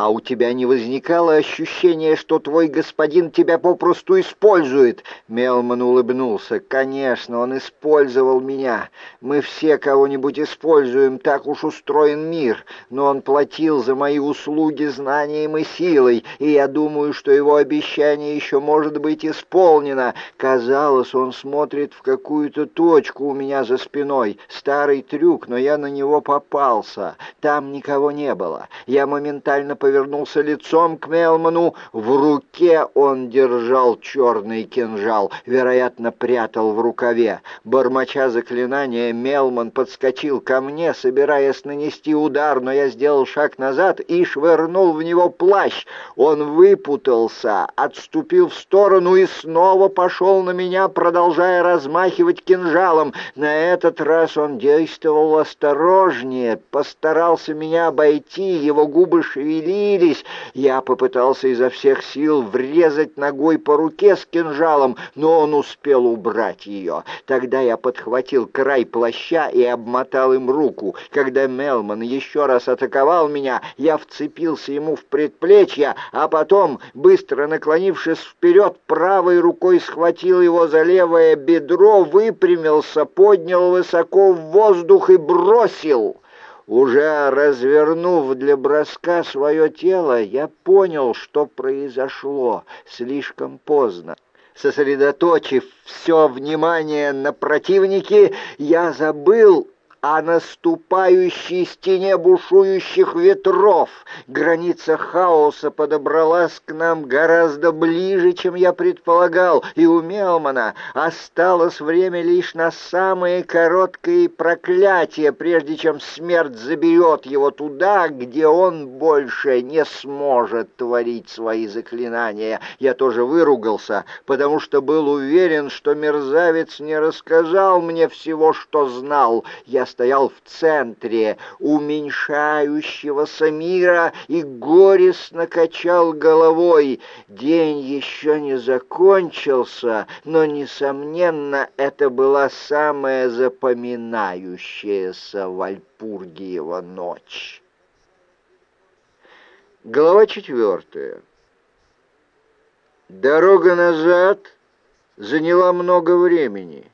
«А у тебя не возникало ощущения, что твой господин тебя попросту использует?» Мелман улыбнулся. «Конечно, он использовал меня. Мы все кого-нибудь используем, так уж устроен мир. Но он платил за мои услуги знанием и силой, и я думаю, что его обещание еще может быть исполнено. Казалось, он смотрит в какую-то точку у меня за спиной. Старый трюк, но я на него попался. Там никого не было. Я моментально повернулся повернулся лицом к Мелману. В руке он держал черный кинжал, вероятно, прятал в рукаве. Бормоча заклинание, Мелман подскочил ко мне, собираясь нанести удар, но я сделал шаг назад и швырнул в него плащ. Он выпутался, отступил в сторону и снова пошел на меня, продолжая размахивать кинжалом. На этот раз он действовал осторожнее, постарался меня обойти, его губы шевелились, шевелились. Я попытался изо всех сил врезать ногой по руке с кинжалом, но он успел убрать ее. Тогда я подхватил край плаща и обмотал им руку. Когда Мелман еще раз атаковал меня, я вцепился ему в предплечье, а потом, быстро наклонившись вперед, правой рукой схватил его за левое бедро, выпрямился, поднял высоко в воздух и бросил. Уже развернув для броска свое тело, я понял, что произошло слишком поздно. Сосредоточив все внимание на противнике, я забыл о наступающей стене бушующих ветров. Граница хаоса подобралась к нам гораздо ближе, чем я предполагал, и у Мелмана осталось время лишь на самые короткие проклятия, прежде чем смерть заберет его туда, где он больше не сможет творить свои заклинания. Я тоже выругался, потому что был уверен, что мерзавец не рассказал мне всего, что знал. Я стоял в центре уменьшающегося мира и горестно качал головой. День еще не закончился, но, несомненно, это была самая запоминающаяся Вальпургиева ночь. Глава четвертая. Дорога назад заняла много времени.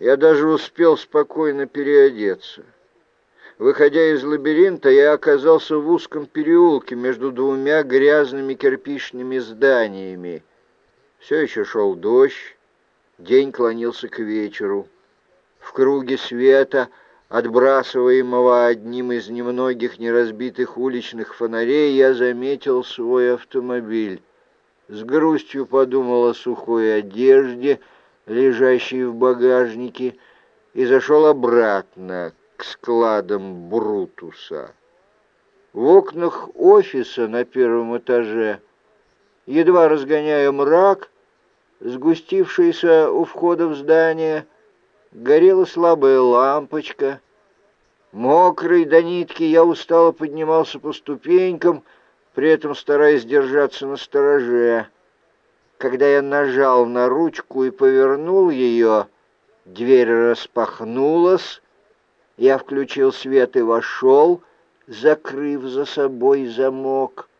Я даже успел спокойно переодеться. Выходя из лабиринта, я оказался в узком переулке между двумя грязными кирпичными зданиями. Все еще шел дождь, день клонился к вечеру. В круге света, отбрасываемого одним из немногих неразбитых уличных фонарей, я заметил свой автомобиль. С грустью подумал о сухой одежде — лежащий в багажнике, и зашел обратно к складам Брутуса. В окнах офиса на первом этаже, едва разгоняя мрак, сгустившийся у входа в здание, горела слабая лампочка. Мокрый до нитки, я устало поднимался по ступенькам, при этом стараясь держаться на стороже. Когда я нажал на ручку и повернул ее, дверь распахнулась, я включил свет и вошел, закрыв за собой замок.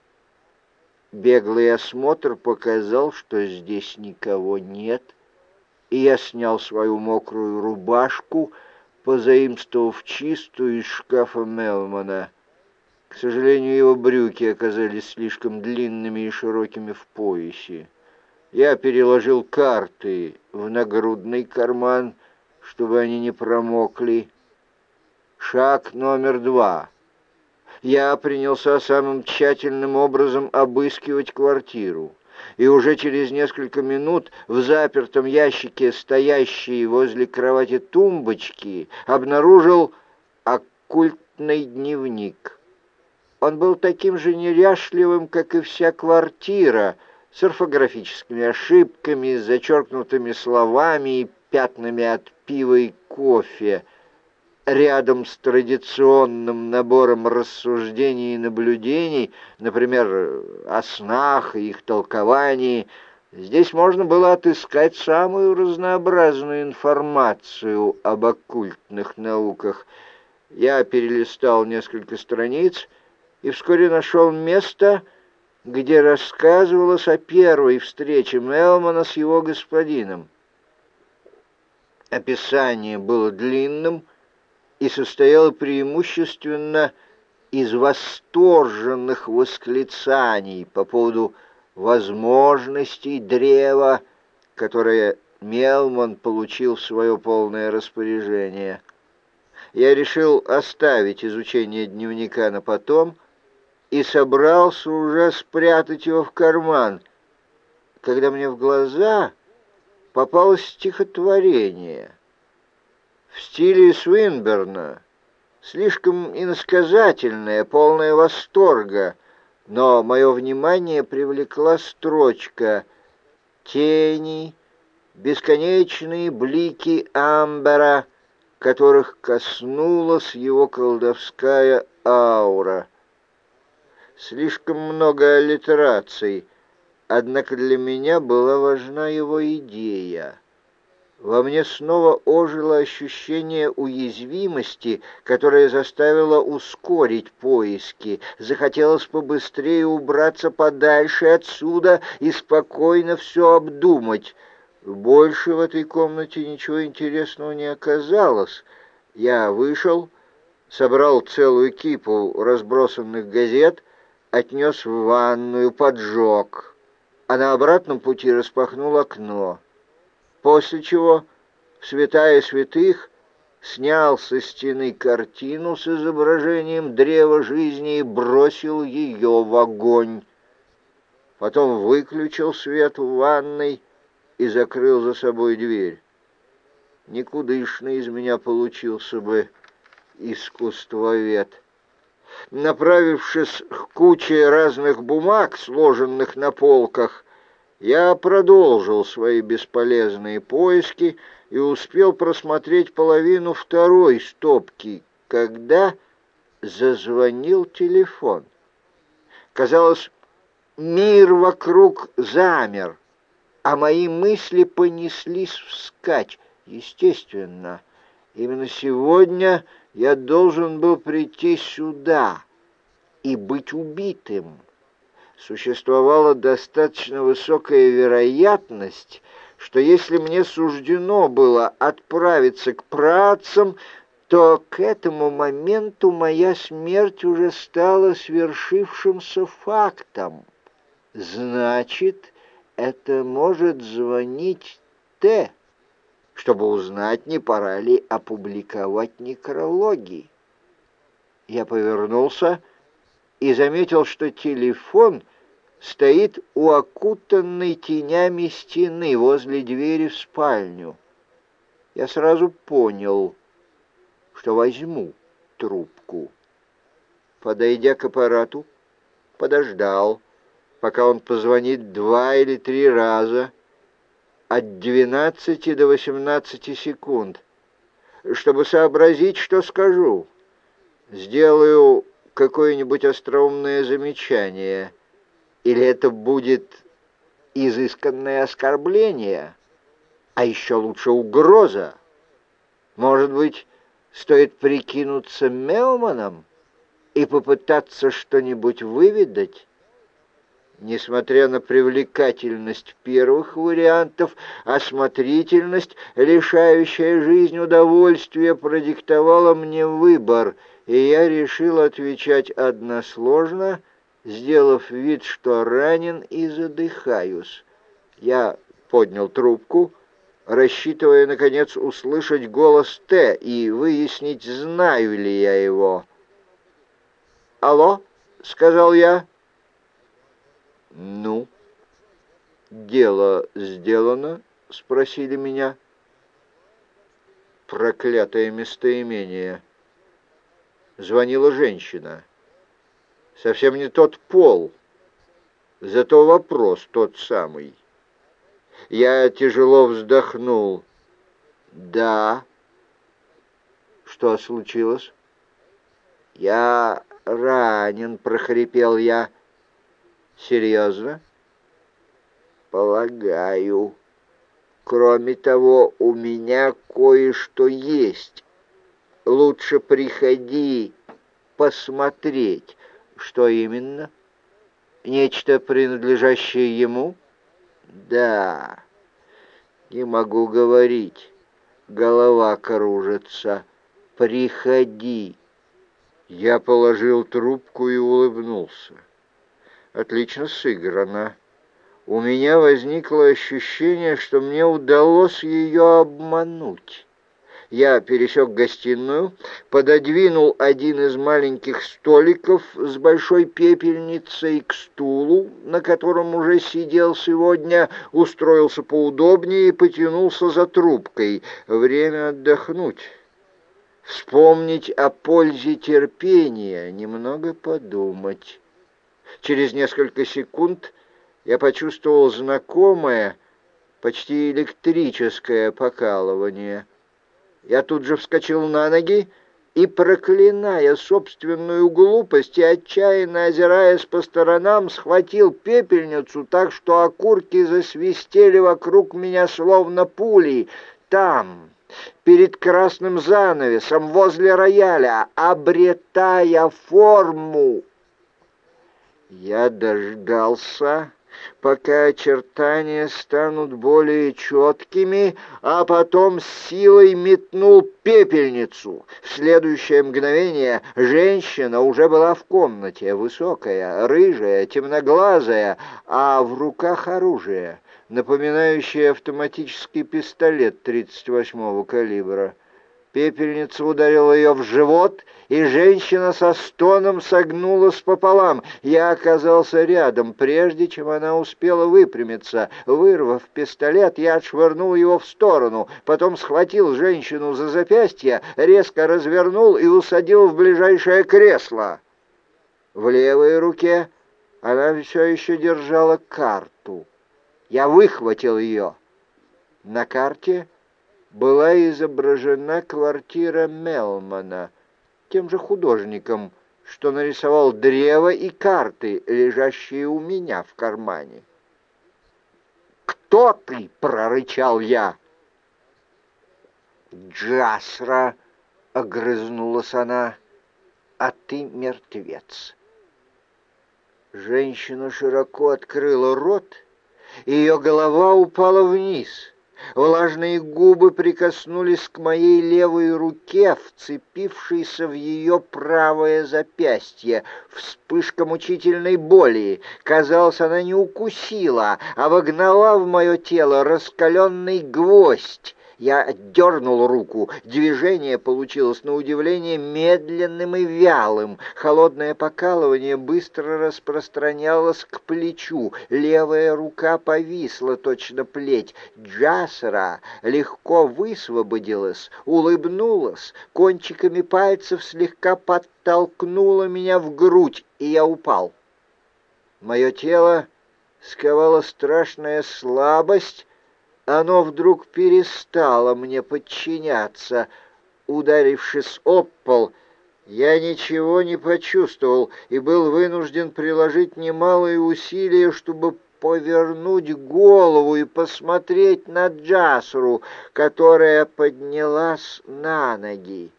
Беглый осмотр показал, что здесь никого нет, и я снял свою мокрую рубашку, позаимствовав чистую из шкафа Мелмана. К сожалению, его брюки оказались слишком длинными и широкими в поясе. Я переложил карты в нагрудный карман, чтобы они не промокли. Шаг номер два. Я принялся самым тщательным образом обыскивать квартиру. И уже через несколько минут в запертом ящике, стоящей возле кровати тумбочки, обнаружил оккультный дневник. Он был таким же неряшливым, как и вся квартира — с орфографическими ошибками, зачеркнутыми словами и пятнами от пива и кофе, рядом с традиционным набором рассуждений и наблюдений, например, о снах и их толковании, здесь можно было отыскать самую разнообразную информацию об оккультных науках. Я перелистал несколько страниц и вскоре нашел место, где рассказывалось о первой встрече Мелмана с его господином. Описание было длинным и состояло преимущественно из восторженных восклицаний по поводу возможностей древа, которое Мелман получил в свое полное распоряжение. Я решил оставить изучение дневника на потом и собрался уже спрятать его в карман, когда мне в глаза попалось стихотворение в стиле Свинберна, слишком иносказательное, полное восторга, но мое внимание привлекла строчка «Тени, бесконечные блики амбера, которых коснулась его колдовская аура». Слишком много аллитераций, однако для меня была важна его идея. Во мне снова ожило ощущение уязвимости, которое заставило ускорить поиски. Захотелось побыстрее убраться подальше отсюда и спокойно все обдумать. Больше в этой комнате ничего интересного не оказалось. Я вышел, собрал целую кипу разбросанных газет, отнес в ванную, поджег, а на обратном пути распахнул окно после чего святая святых снял со стены картину с изображением древа жизни и бросил ее в огонь. Потом выключил свет в ванной и закрыл за собой дверь. Никудышный из меня получился бы искусствовед. Направившись к куче разных бумаг, сложенных на полках, я продолжил свои бесполезные поиски и успел просмотреть половину второй стопки, когда зазвонил телефон. Казалось, мир вокруг замер, а мои мысли понеслись вскачь. Естественно, именно сегодня я должен был прийти сюда и быть убитым существовала достаточно высокая вероятность, что если мне суждено было отправиться к працам, то к этому моменту моя смерть уже стала свершившимся фактом. Значит, это может звонить Т, чтобы узнать, не пора ли опубликовать некрологи. Я повернулся и заметил, что телефон стоит у окутанной тенями стены возле двери в спальню. Я сразу понял, что возьму трубку. Подойдя к аппарату, подождал, пока он позвонит два или три раза, от двенадцати до восемнадцати секунд, чтобы сообразить, что скажу. Сделаю какое-нибудь остроумное замечание — или это будет изысканное оскорбление, а еще лучше угроза? Может быть, стоит прикинуться Мелманом и попытаться что-нибудь выведать? Несмотря на привлекательность первых вариантов, осмотрительность, лишающая жизнь удовольствия, продиктовала мне выбор, и я решил отвечать односложно — сделав вид, что ранен и задыхаюсь. Я поднял трубку, рассчитывая, наконец, услышать голос Т и выяснить, знаю ли я его. «Алло?» — сказал я. «Ну?» «Дело сделано?» — спросили меня. «Проклятое местоимение!» Звонила женщина совсем не тот пол, зато вопрос тот самый. Я тяжело вздохнул. «Да». «Что случилось?» «Я ранен», — прохрипел я. «Серьезно?» «Полагаю. Кроме того, у меня кое-что есть. Лучше приходи посмотреть». Что именно? Нечто, принадлежащее ему? Да. Не могу говорить. Голова кружится. Приходи. Я положил трубку и улыбнулся. Отлично сыграно. У меня возникло ощущение, что мне удалось ее обмануть. Я пересек гостиную, пододвинул один из маленьких столиков с большой пепельницей к стулу, на котором уже сидел сегодня, устроился поудобнее и потянулся за трубкой. Время отдохнуть вспомнить о пользе терпения, немного подумать. Через несколько секунд я почувствовал знакомое, почти электрическое покалывание. Я тут же вскочил на ноги и, проклиная собственную глупость и отчаянно озираясь по сторонам, схватил пепельницу так, что окурки засвистели вокруг меня словно пули. Там, перед красным занавесом возле рояля, обретая форму. Я дождался, пока очертания станут более четкими, а потом силой метнул пепельницу. В следующее мгновение женщина уже была в комнате, высокая, рыжая, темноглазая, а в руках оружие — напоминающий автоматический пистолет 38-го калибра. Пепельница ударила ее в живот, и женщина со стоном согнулась пополам. Я оказался рядом, прежде чем она успела выпрямиться. Вырвав пистолет, я отшвырнул его в сторону, потом схватил женщину за запястье, резко развернул и усадил в ближайшее кресло. В левой руке она все еще держала карту. Я выхватил ее. На карте была изображена квартира Мелмана, тем же художником, что нарисовал древо и карты, лежащие у меня в кармане. «Кто ты?» — прорычал я. «Джасра!» — огрызнулась она. «А ты мертвец!» Женщина широко открыла рот ее голова упала вниз. Влажные губы прикоснулись к моей левой руке, вцепившейся в ее правое запястье. Вспышка мучительной боли. Казалось, она не укусила, а вогнала в мое тело раскаленный гвоздь. Я отдернул руку. Движение получилось на удивление медленным и вялым. Холодное покалывание быстро распространялось к плечу. Левая рука повисла, точно плеть. Джасера легко высвободилась, улыбнулась, кончиками пальцев слегка подтолкнула меня в грудь, и я упал. Мое тело сковала страшная слабость, оно вдруг перестало мне подчиняться. Ударившись об пол, я ничего не почувствовал и был вынужден приложить немалые усилия, чтобы повернуть голову и посмотреть на Джасру, которая поднялась на ноги.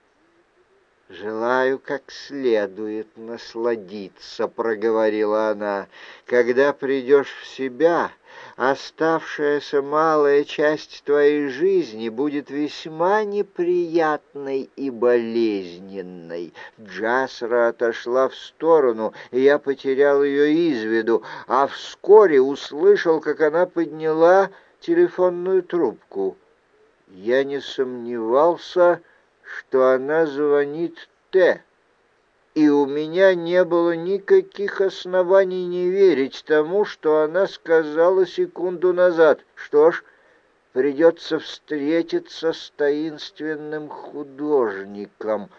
«Желаю как следует насладиться», — проговорила она. «Когда придешь в себя, оставшаяся малая часть твоей жизни будет весьма неприятной и болезненной». Джасра отошла в сторону, и я потерял ее из виду, а вскоре услышал, как она подняла телефонную трубку. Я не сомневался, что она звонит Т. И у меня не было никаких оснований не верить тому, что она сказала секунду назад. Что ж, придется встретиться с таинственным художником.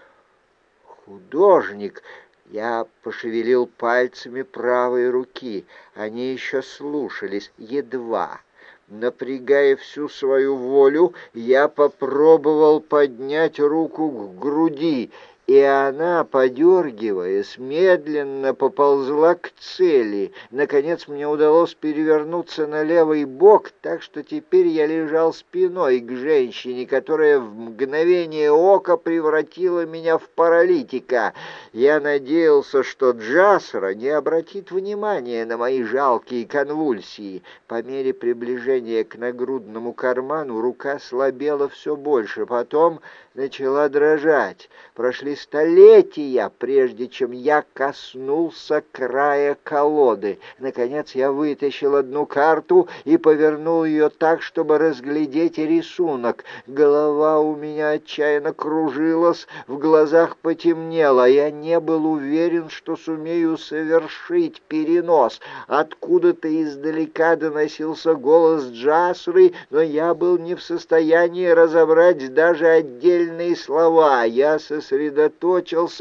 Художник... Я пошевелил пальцами правой руки. Они еще слушались, едва. Напрягая всю свою волю, я попробовал поднять руку к груди, и она, подергиваясь, медленно поползла к цели. Наконец мне удалось перевернуться на левый бок, так что теперь я лежал спиной к женщине, которая в мгновение ока превратила меня в паралитика. Я надеялся, что Джасра не обратит внимания на мои жалкие конвульсии. По мере приближения к нагрудному карману рука слабела все больше, потом начала дрожать. Прошли столетия, прежде чем я коснулся края колоды. Наконец я вытащил одну карту и повернул ее так, чтобы разглядеть рисунок. Голова у меня отчаянно кружилась, в глазах потемнело. Я не был уверен, что сумею совершить перенос. Откуда-то издалека доносился голос Джасры, но я был не в состоянии разобрать даже отдельные слова. Я сосредоточился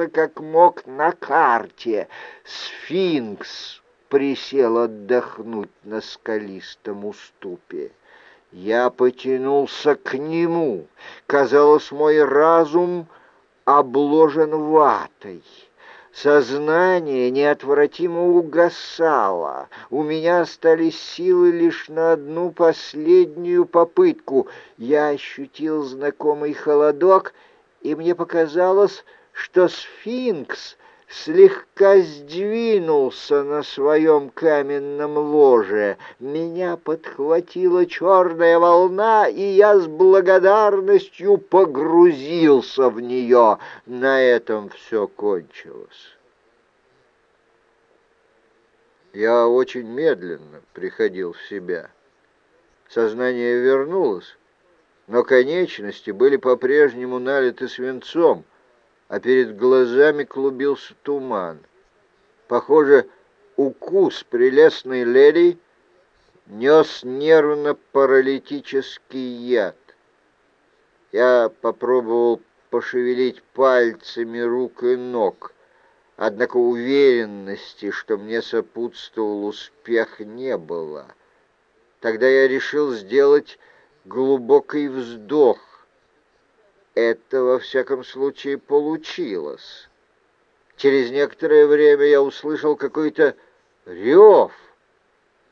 как мог на карте. Сфинкс присел отдохнуть на скалистом уступе. Я потянулся к нему. Казалось, мой разум обложен ватой. Сознание неотвратимо угасало. У меня остались силы лишь на одну последнюю попытку. Я ощутил знакомый холодок, и мне показалось, что сфинкс слегка сдвинулся на своем каменном ложе. Меня подхватила черная волна, и я с благодарностью погрузился в нее. На этом все кончилось. Я очень медленно приходил в себя. Сознание вернулось, но конечности были по-прежнему налиты свинцом а перед глазами клубился туман. Похоже, укус прелестной леди нес нервно-паралитический яд. Я попробовал пошевелить пальцами рук и ног, однако уверенности, что мне сопутствовал успех, не было. Тогда я решил сделать глубокий вздох, это, во всяком случае, получилось. Через некоторое время я услышал какой-то рев.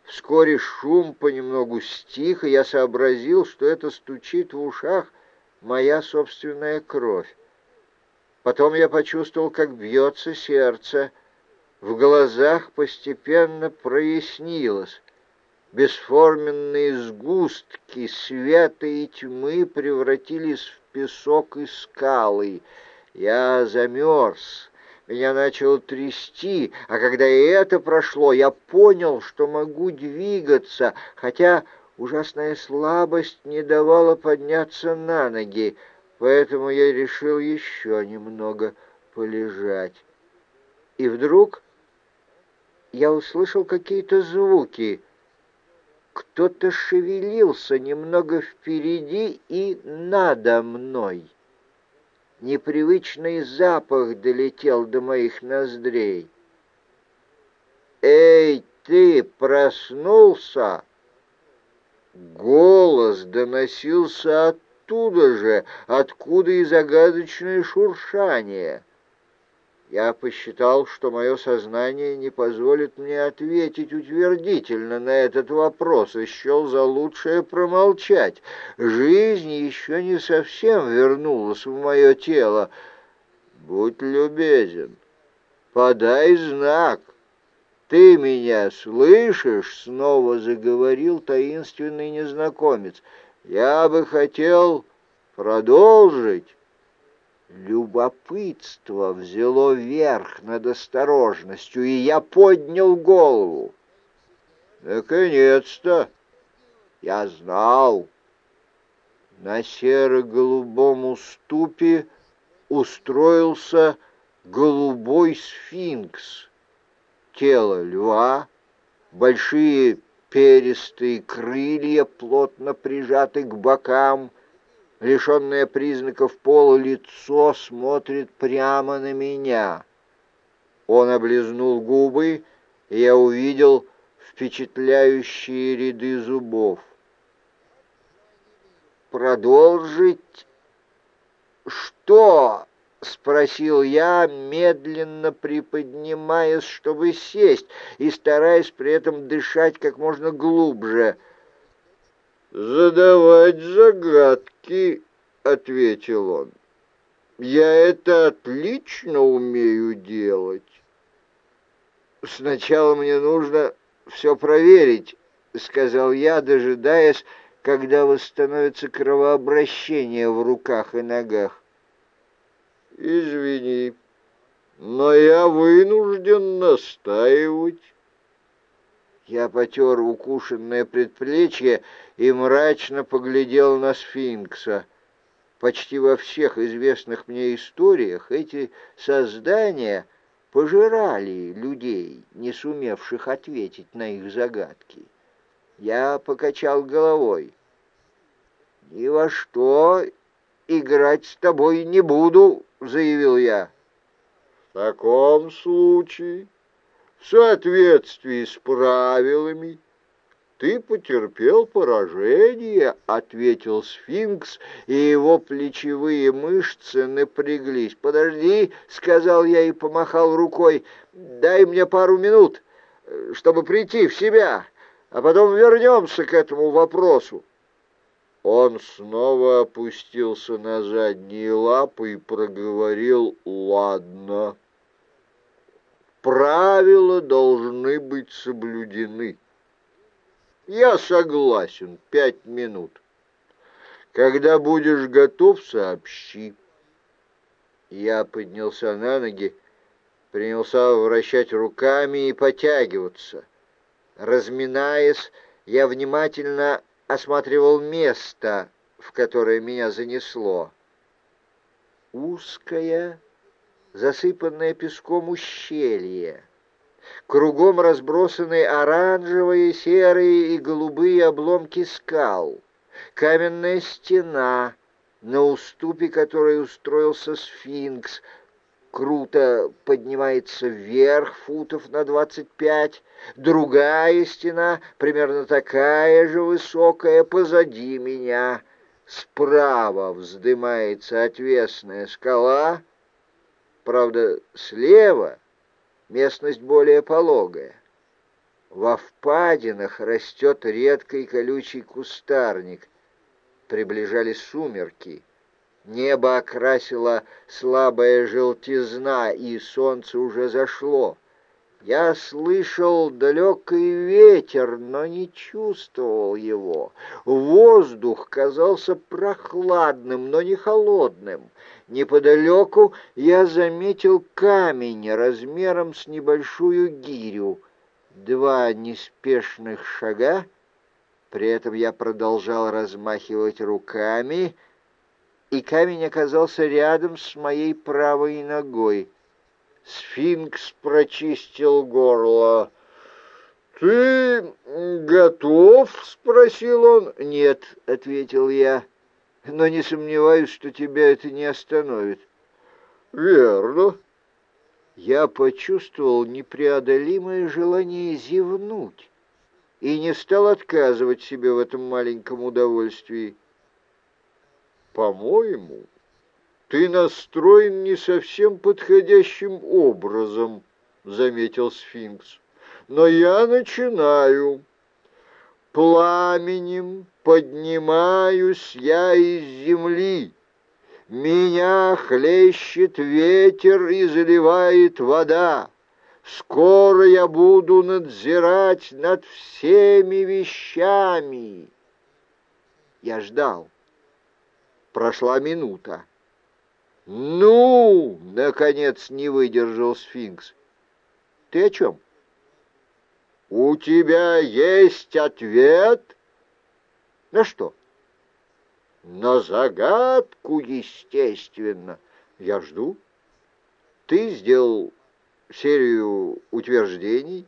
Вскоре шум понемногу стих, и я сообразил, что это стучит в ушах моя собственная кровь. Потом я почувствовал, как бьется сердце. В глазах постепенно прояснилось. Бесформенные сгустки света и тьмы превратились в песок и скалы. Я замерз, меня начало трясти, а когда и это прошло, я понял, что могу двигаться, хотя ужасная слабость не давала подняться на ноги, поэтому я решил еще немного полежать. И вдруг я услышал какие-то звуки — кто-то шевелился немного впереди и надо мной. Непривычный запах долетел до моих ноздрей. «Эй, ты проснулся?» Голос доносился оттуда же, откуда и загадочное шуршание. Я посчитал, что мое сознание не позволит мне ответить утвердительно на этот вопрос и счел за лучшее промолчать. Жизнь еще не совсем вернулась в мое тело. Будь любезен, подай знак. «Ты меня слышишь?» — снова заговорил таинственный незнакомец. «Я бы хотел продолжить». Любопытство взяло верх над осторожностью, и я поднял голову. Наконец-то! Я знал. На серо-голубом уступе устроился голубой сфинкс. Тело льва, большие перистые крылья, плотно прижаты к бокам — лишенное признаков пола лицо смотрит прямо на меня. Он облизнул губы, и я увидел впечатляющие ряды зубов. Продолжить что? — спросил я, медленно приподнимаясь, чтобы сесть, и стараясь при этом дышать как можно глубже. «Задавать загадки», — ответил он. «Я это отлично умею делать». «Сначала мне нужно все проверить», — сказал я, дожидаясь, когда восстановится кровообращение в руках и ногах. «Извини, но я вынужден настаивать». Я потер укушенное предплечье и мрачно поглядел на сфинкса. Почти во всех известных мне историях эти создания пожирали людей, не сумевших ответить на их загадки. Я покачал головой. «Ни во что играть с тобой не буду», — заявил я. «В таком случае, в соответствии с правилами, ты потерпел поражение», — ответил сфинкс, и его плечевые мышцы напряглись. «Подожди», — сказал я и помахал рукой, — «дай мне пару минут, чтобы прийти в себя» а потом вернемся к этому вопросу. Он снова опустился на задние лапы и проговорил «Ладно». Правила должны быть соблюдены. Я согласен, пять минут. Когда будешь готов, сообщи. Я поднялся на ноги, принялся вращать руками и потягиваться. Разминаясь, я внимательно осматривал место, в которое меня занесло. Узкое, засыпанное песком ущелье. Кругом разбросаны оранжевые, серые и голубые обломки скал. Каменная стена, на уступе которой устроился сфинкс, круто поднимается вверх футов на двадцать пять, другая стена, примерно такая же высокая, позади меня. Справа вздымается отвесная скала, правда, слева местность более пологая. Во впадинах растет редкий колючий кустарник. Приближались сумерки — Небо окрасила слабая желтизна, и солнце уже зашло. Я слышал далекий ветер, но не чувствовал его. Воздух казался прохладным, но не холодным. Неподалеку я заметил камень размером с небольшую гирю. Два неспешных шага, при этом я продолжал размахивать руками — и камень оказался рядом с моей правой ногой. Сфинкс прочистил горло. «Ты готов?» — спросил он. «Нет», — ответил я, — «но не сомневаюсь, что тебя это не остановит». «Верно». Я почувствовал непреодолимое желание зевнуть и не стал отказывать себе в этом маленьком удовольствии. «По-моему, ты настроен не совсем подходящим образом», — заметил сфинкс. «Но я начинаю. Пламенем поднимаюсь я из земли». Меня хлещет ветер и заливает вода. Скоро я буду надзирать над всеми вещами. Я ждал. Прошла минута. «Ну!» — наконец не выдержал сфинкс. «Ты о чем?» «У тебя есть ответ?» «На что?» «На загадку, естественно. Я жду. Ты сделал серию утверждений.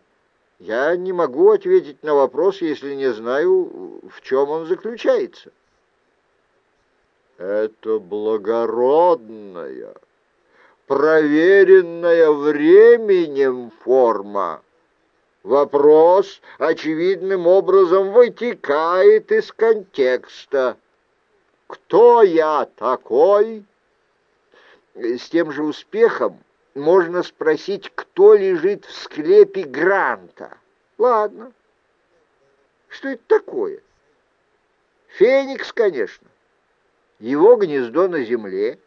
Я не могу ответить на вопрос, если не знаю, в чем он заключается». Это благородная, проверенная временем форма. Вопрос очевидным образом вытекает из контекста. Кто я такой? с тем же успехом можно спросить, кто лежит в склепе Гранта. Ладно. Что это такое? Феникс, конечно. Его гнездо на земле.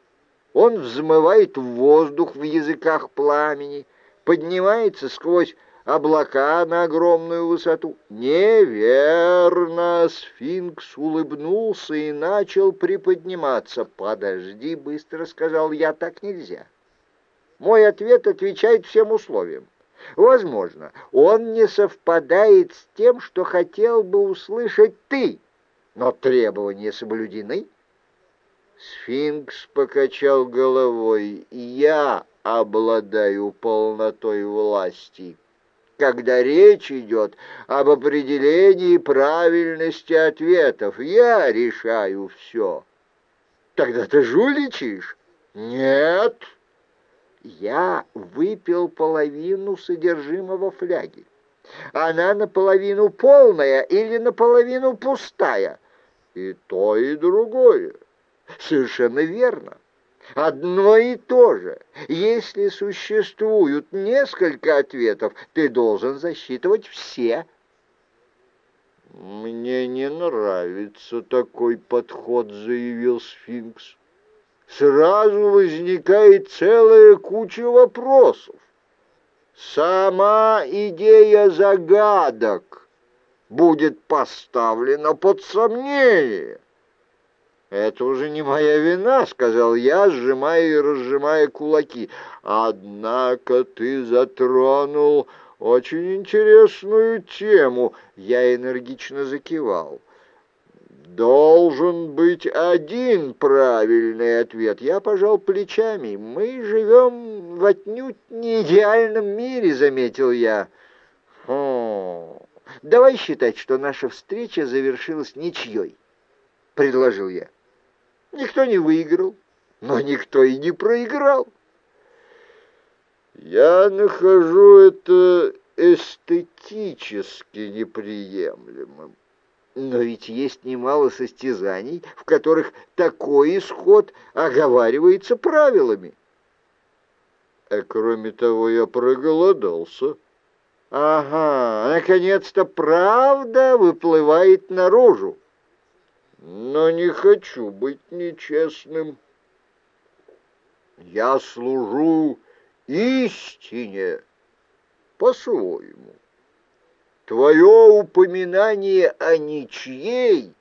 Он взмывает в воздух в языках пламени, поднимается сквозь облака на огромную высоту. Неверно! Сфинкс улыбнулся и начал приподниматься. «Подожди», — быстро сказал я, — «так нельзя». Мой ответ отвечает всем условиям. Возможно, он не совпадает с тем, что хотел бы услышать ты, но требования соблюдены. Сфинкс покачал головой. «Я обладаю полнотой власти» когда речь идет об определении правильности ответов. Я решаю все. Тогда ты жуличишь? Нет. Я выпил половину содержимого фляги. Она наполовину полная или наполовину пустая? И то, и другое. Совершенно верно. Одно и то же. Если существуют несколько ответов, ты должен засчитывать все. «Мне не нравится такой подход», — заявил сфинкс. «Сразу возникает целая куча вопросов. Сама идея загадок будет поставлена под сомнение». «Это уже не моя вина», — сказал я, сжимая и разжимая кулаки. «Однако ты затронул очень интересную тему». Я энергично закивал. «Должен быть один правильный ответ». Я пожал плечами. «Мы живем в отнюдь не идеальном мире», — заметил я. «Хм... Давай считать, что наша встреча завершилась ничьей», — предложил я. Никто не выиграл, но никто и не проиграл. Я нахожу это эстетически неприемлемым. Но ведь есть немало состязаний, в которых такой исход оговаривается правилами. А кроме того, я проголодался. Ага, наконец-то правда выплывает наружу но не хочу быть нечестным. Я служу истине по-своему. Твое упоминание о ничьей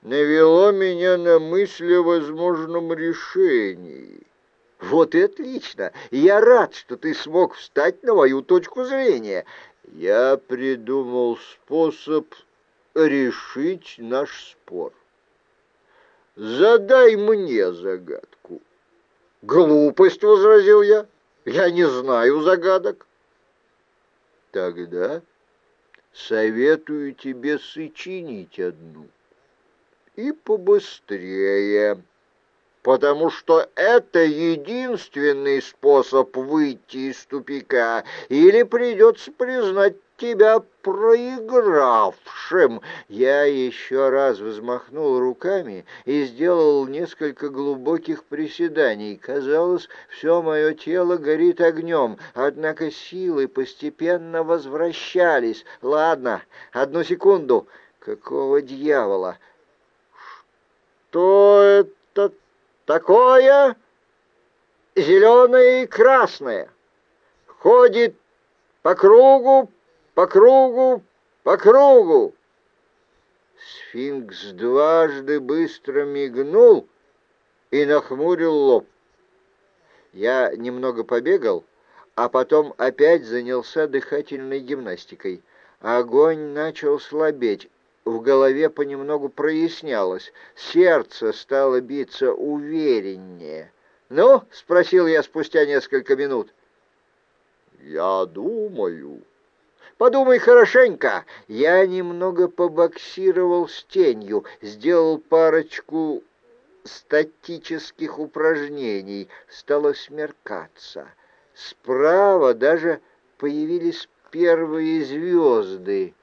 навело меня на мысль о возможном решении. Вот и отлично. Я рад, что ты смог встать на мою точку зрения. Я придумал способ решить наш спор. Задай мне загадку. Глупость, возразил я. Я не знаю загадок. Тогда советую тебе сочинить одну. И побыстрее, потому что это единственный способ выйти из тупика, или придется признать тебя проигравшим. Я еще раз взмахнул руками и сделал несколько глубоких приседаний. Казалось, все мое тело горит огнем, однако силы постепенно возвращались. Ладно, одну секунду. Какого дьявола? Что это такое? Зеленое и красное. Ходит по кругу, по кругу, по кругу!» Сфинкс дважды быстро мигнул и нахмурил лоб. Я немного побегал, а потом опять занялся дыхательной гимнастикой. Огонь начал слабеть, в голове понемногу прояснялось, сердце стало биться увереннее. «Ну?» — спросил я спустя несколько минут. «Я думаю», Подумай хорошенько. Я немного побоксировал с тенью, сделал парочку статических упражнений. Стало смеркаться. Справа даже появились первые звезды.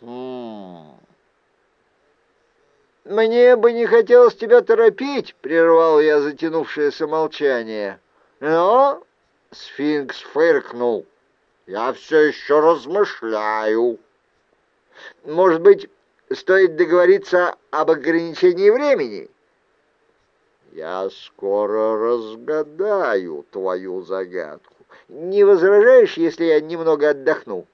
Хм. «Мне бы не хотелось тебя торопить», — прервал я затянувшееся молчание. «Но...» — сфинкс фыркнул. «Я все еще размышляю». «Может быть, стоит договориться об ограничении времени?» «Я скоро разгадаю твою загадку. Не возражаешь, если я немного отдохну?»